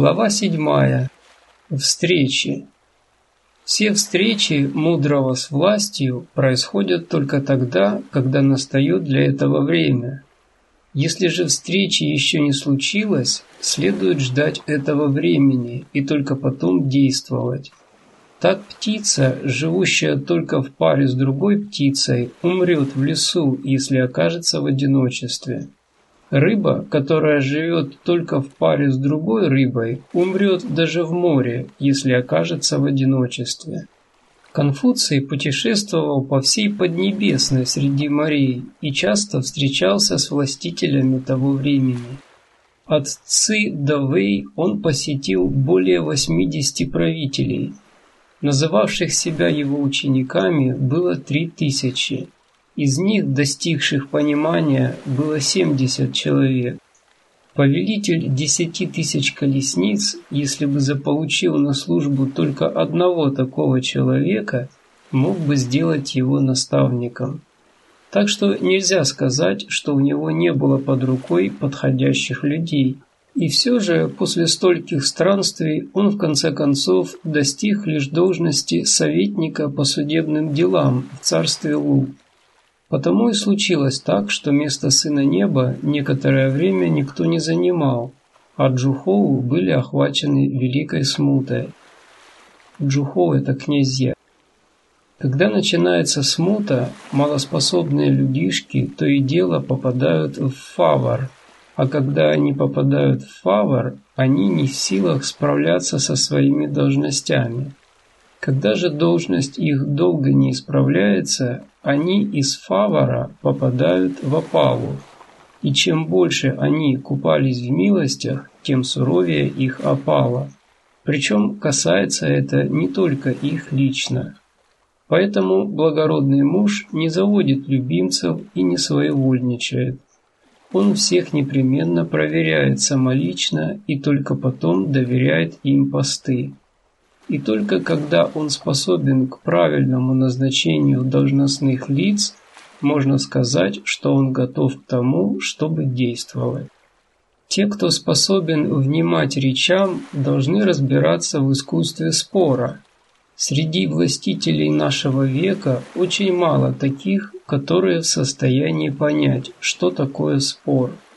Глава 7. Встречи. Все встречи мудрого с властью происходят только тогда, когда настает для этого время. Если же встречи еще не случилось, следует ждать этого времени и только потом действовать. Так птица, живущая только в паре с другой птицей, умрет в лесу, если окажется в одиночестве. Рыба, которая живет только в паре с другой рыбой, умрет даже в море, если окажется в одиночестве. Конфуций путешествовал по всей Поднебесной среди морей и часто встречался с властителями того времени. От Ци до Вэй он посетил более 80 правителей. Называвших себя его учениками было три тысячи. Из них, достигших понимания, было 70 человек. Повелитель десяти тысяч колесниц, если бы заполучил на службу только одного такого человека, мог бы сделать его наставником. Так что нельзя сказать, что у него не было под рукой подходящих людей. И все же, после стольких странствий, он в конце концов достиг лишь должности советника по судебным делам в царстве Лу. Потому и случилось так, что место Сына Неба некоторое время никто не занимал, а Джухоу были охвачены великой смутой. Джухоу – это князья. Когда начинается смута, малоспособные людишки то и дело попадают в фавор, а когда они попадают в фавор, они не в силах справляться со своими должностями. Когда же должность их долго не исправляется, они из фавора попадают в опалу. И чем больше они купались в милостях, тем суровее их опала. Причем касается это не только их лично. Поэтому благородный муж не заводит любимцев и не своевольничает. Он всех непременно проверяет самолично и только потом доверяет им посты. И только когда он способен к правильному назначению должностных лиц, можно сказать, что он готов к тому, чтобы действовать. Те, кто способен внимать речам, должны разбираться в искусстве спора. Среди властителей нашего века очень мало таких, которые в состоянии понять, что такое спор –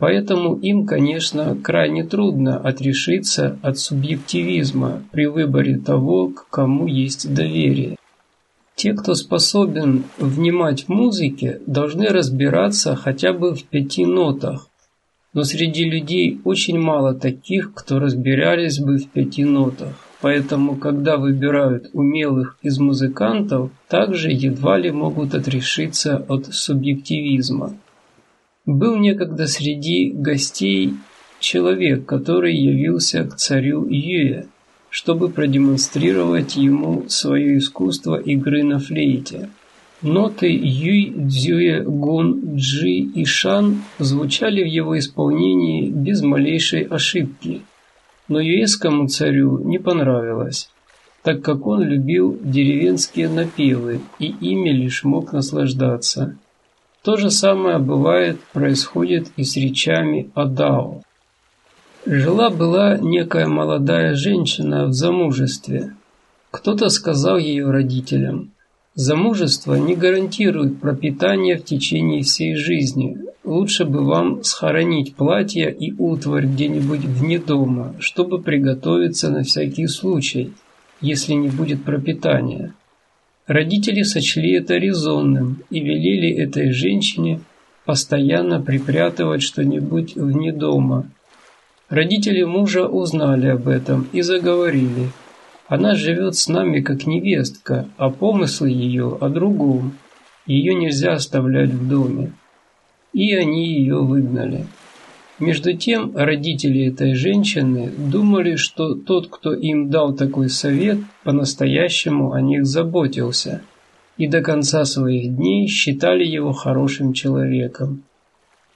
Поэтому им, конечно, крайне трудно отрешиться от субъективизма при выборе того, к кому есть доверие. Те, кто способен внимать музыке, должны разбираться хотя бы в пяти нотах. Но среди людей очень мало таких, кто разбирались бы в пяти нотах. Поэтому, когда выбирают умелых из музыкантов, также едва ли могут отрешиться от субъективизма. Был некогда среди гостей человек, который явился к царю Юе, чтобы продемонстрировать ему свое искусство игры на флейте. Ноты Юй, Дзюе, Гун, Джи и Шан звучали в его исполнении без малейшей ошибки, но юэскому царю не понравилось, так как он любил деревенские напевы и ими лишь мог наслаждаться. То же самое бывает, происходит и с речами о Дао. Жила-была некая молодая женщина в замужестве. Кто-то сказал ее родителям, замужество не гарантирует пропитание в течение всей жизни. Лучше бы вам схоронить платье и утварь где-нибудь вне дома, чтобы приготовиться на всякий случай, если не будет пропитания. Родители сочли это резонным и велели этой женщине постоянно припрятывать что-нибудь вне дома. Родители мужа узнали об этом и заговорили. Она живет с нами как невестка, а помыслы ее о другом. Ее нельзя оставлять в доме. И они ее выгнали. Между тем, родители этой женщины думали, что тот, кто им дал такой совет, по-настоящему о них заботился, и до конца своих дней считали его хорошим человеком.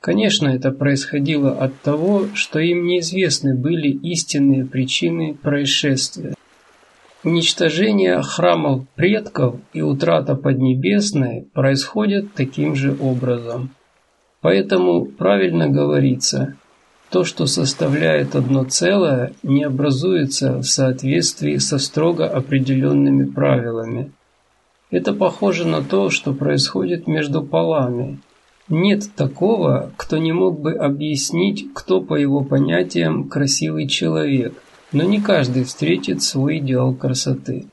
Конечно, это происходило от того, что им неизвестны были истинные причины происшествия. Уничтожение храмов предков и утрата Поднебесной происходят таким же образом. Поэтому правильно говорится, То, что составляет одно целое, не образуется в соответствии со строго определенными правилами. Это похоже на то, что происходит между полами. Нет такого, кто не мог бы объяснить, кто по его понятиям красивый человек, но не каждый встретит свой идеал красоты.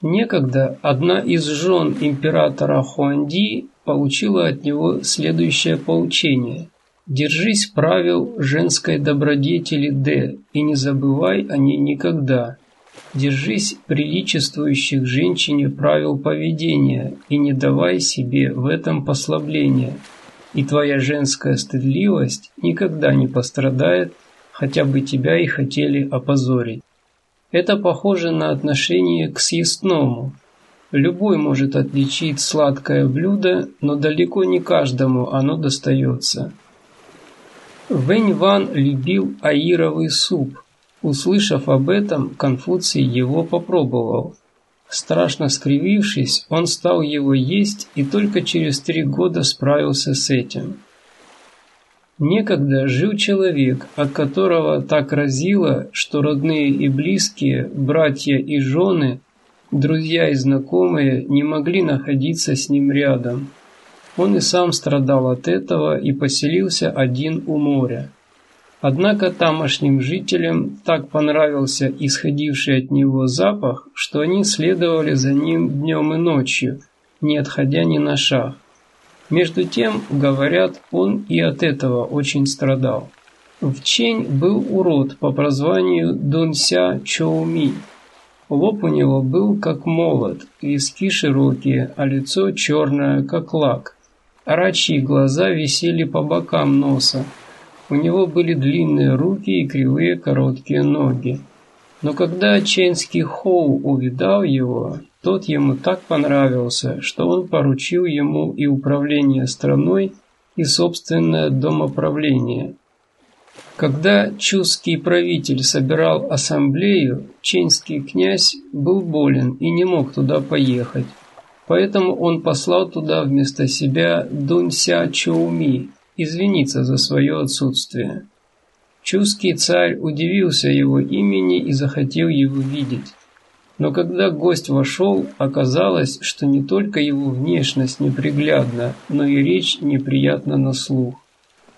Некогда одна из жен императора Хуанди получила от него следующее поучение. «Держись правил женской добродетели Д и не забывай о ней никогда. Держись приличествующих женщине правил поведения и не давай себе в этом послабления. И твоя женская стыдливость никогда не пострадает, хотя бы тебя и хотели опозорить. Это похоже на отношение к съестному. Любой может отличить сладкое блюдо, но далеко не каждому оно достается. Вэнь Ван любил аировый суп. Услышав об этом, Конфуций его попробовал. Страшно скривившись, он стал его есть и только через три года справился с этим. Некогда жил человек, от которого так разило, что родные и близкие, братья и жены, друзья и знакомые не могли находиться с ним рядом. Он и сам страдал от этого и поселился один у моря. Однако тамошним жителям так понравился исходивший от него запах, что они следовали за ним днем и ночью, не отходя ни на шаг. Между тем, говорят, он и от этого очень страдал. В Чень был урод по прозванию Дунся Чоуми. Лоб у него был как молот, виски широкие, а лицо черное, как лак. Рачьи глаза висели по бокам носа. У него были длинные руки и кривые короткие ноги. Но когда Ченский Хоу увидал его, тот ему так понравился, что он поручил ему и управление страной, и собственное домоправление. Когда чуский правитель собирал ассамблею, ченский князь был болен и не мог туда поехать. Поэтому он послал туда вместо себя Дунься Чоуми извиниться за свое отсутствие. Чуский царь удивился его имени и захотел его видеть. Но когда гость вошел, оказалось, что не только его внешность неприглядна, но и речь неприятна на слух.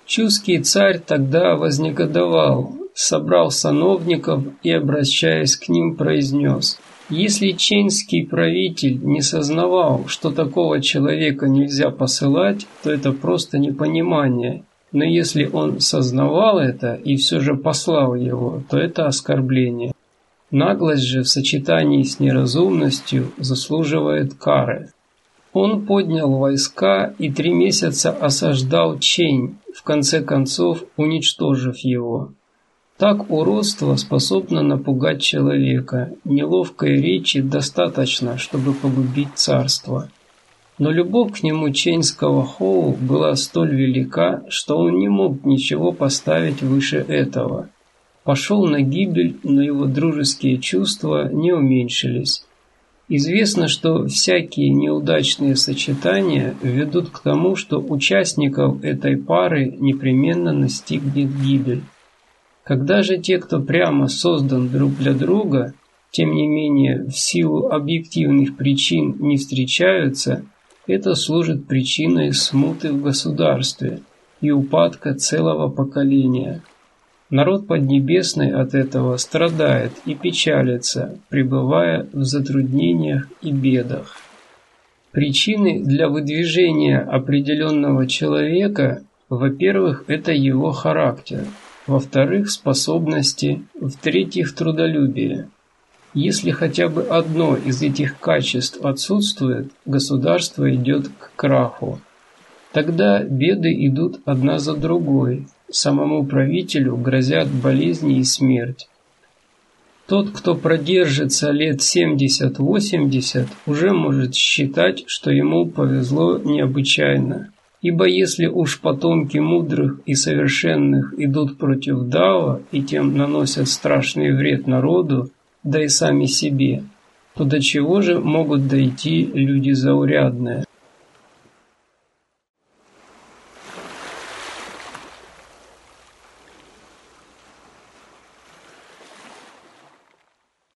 Чуский царь тогда вознегодовал, собрал сановников и, обращаясь к ним, произнес «Если ченский правитель не сознавал, что такого человека нельзя посылать, то это просто непонимание, но если он сознавал это и все же послал его, то это оскорбление. Наглость же в сочетании с неразумностью заслуживает кары. Он поднял войска и три месяца осаждал Чень, в конце концов уничтожив его. Так уродство способно напугать человека, неловкой речи достаточно, чтобы погубить царство. Но любовь к нему Ченского Хоу была столь велика, что он не мог ничего поставить выше этого – пошел на гибель, но его дружеские чувства не уменьшились. Известно, что всякие неудачные сочетания ведут к тому, что участников этой пары непременно настигнет гибель. Когда же те, кто прямо создан друг для друга, тем не менее в силу объективных причин не встречаются, это служит причиной смуты в государстве и упадка целого поколения – Народ Поднебесный от этого страдает и печалится, пребывая в затруднениях и бедах. Причины для выдвижения определенного человека, во-первых, это его характер, во-вторых, способности, в-третьих, трудолюбие. Если хотя бы одно из этих качеств отсутствует, государство идет к краху. Тогда беды идут одна за другой, самому правителю грозят болезни и смерть. Тот, кто продержится лет 70-80, уже может считать, что ему повезло необычайно. Ибо если уж потомки мудрых и совершенных идут против Дао и тем наносят страшный вред народу, да и сами себе, то до чего же могут дойти люди заурядные?